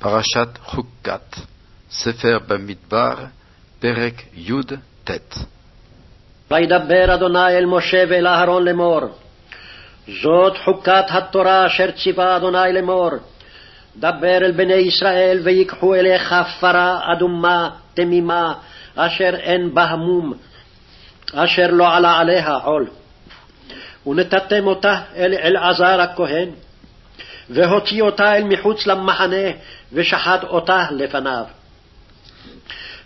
פרשת חוקת, ספר במדבר, פרק י"ט. וידבר אדוני אל משה ואל אהרון לאמור, זאת חוקת התורה אשר ציווה אדוני לאמור, דבר אל בני ישראל ויקחו אליך פרה אדומה תמימה, אשר אין בה מום, אשר לא עלה עליה עול. ונתתם אותה אל אלעזר הכהן, והוציא אותה אל מחוץ למחנה, ושחט אותה לפניו.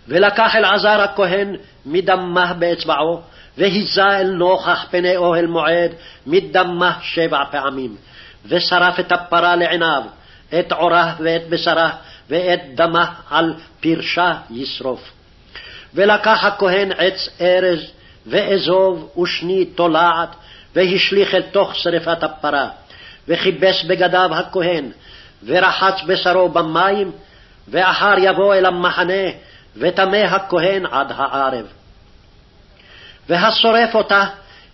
ולקח אלעזר הכהן מדמה באצבעו, והיזה אל נוכח פני אוהל מועד מדמה שבע פעמים, ושרף את הפרה לעיניו, את עורה ואת בשרה, ואת דמה על פרשה ישרוף. ולקח הכהן עץ ארז, ואזוב ושני תולעת, והשליך אל תוך שרפת הפרה, וכיבס בגדיו הכהן, ורחץ בשרו במים, ואחר יבוא אל המחנה, וטמא הכהן עד הערב. והשורף אותה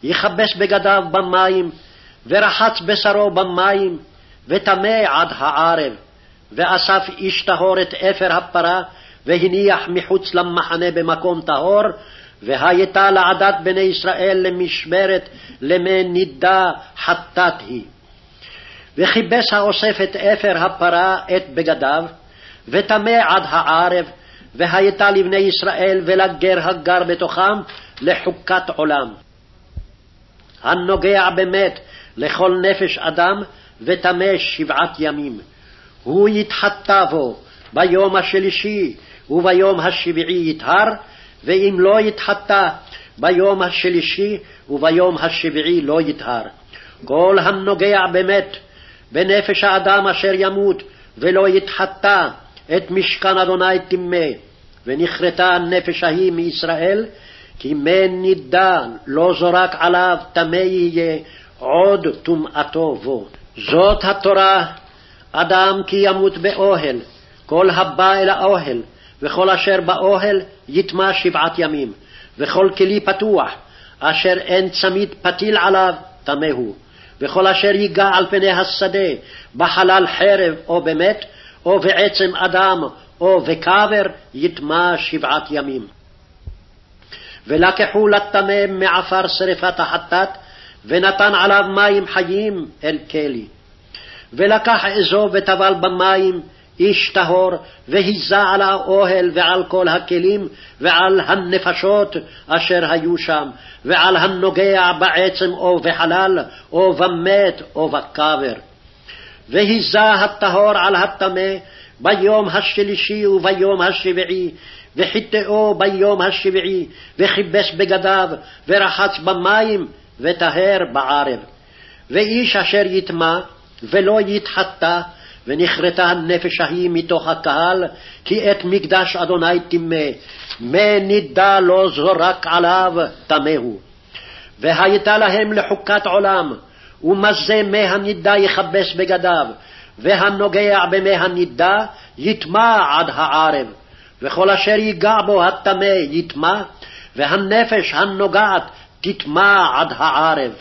יכבס בגדיו במים, ורחץ בשרו במים, וטמא עד הערב. ואסף איש טהור את אפר הפרה, והניח מחוץ למחנה במקום טהור, והייתה לעדת בני ישראל למשמרת למי נידה חטאת היא. וכיבס האוסף את אפר הפרה את בגדיו, וטמא עד הערב, והייתה לבני ישראל ולגר הגר בתוכם לחוקת עולם. הנוגע במת לכל נפש אדם, וטמא שבעת ימים. הוא יתחטא בו ביום השלישי וביום השביעי יטהר, ואם לא יתחטא ביום השלישי וביום השביעי לא יטהר. כל הנוגע במת בנפש האדם אשר ימות, ולא יתחטא את משכן אדוני טימא, ונכרתה הנפש ההיא מישראל, כי מן נידה לא זורק עליו טמא יהיה, עוד טומאתו בו. זאת התורה, אדם כי ימות באוהל, כל הבא אל האוהל, וכל אשר באוהל יטמע שבעת ימים, וכל כלי פתוח, אשר אין צמית פתיל עליו, טמא הוא. וכל אשר ייגע על פני השדה, בחלל חרב או במת, או בעצם אדם, או בקבר, יטמע שבעת ימים. ולקחו לטמא מעפר שרפת החטאת, ונתן עליו מים חיים אל כלי. ולקח אזוב וטבל במים, איש טהור, והיזה על האוהל ועל כל הכלים ועל הנפשות אשר היו שם, ועל הנוגע בעצם או בחלל, או במת או בקבר. והיזה הטהור על הטמא ביום השלישי וביום השביעי, וחיטאו ביום השביעי, וכיבס בגדיו, ורחץ במים, וטהר בערב. ואיש אשר יטמע ולא יתחטא, ונכרתה הנפש ההיא מתוך הקהל, כי את מקדש אדוני טימא, מי נידה לא זורק עליו, טמא הוא. והייתה להם לחוקת עולם, ומזה מי הנידה יכבס בגדיו, והנוגע במי הנידה יטמע עד הערב, וכל אשר ייגע בו הטמא יטמע, והנפש הנוגעת תטמע עד הערב.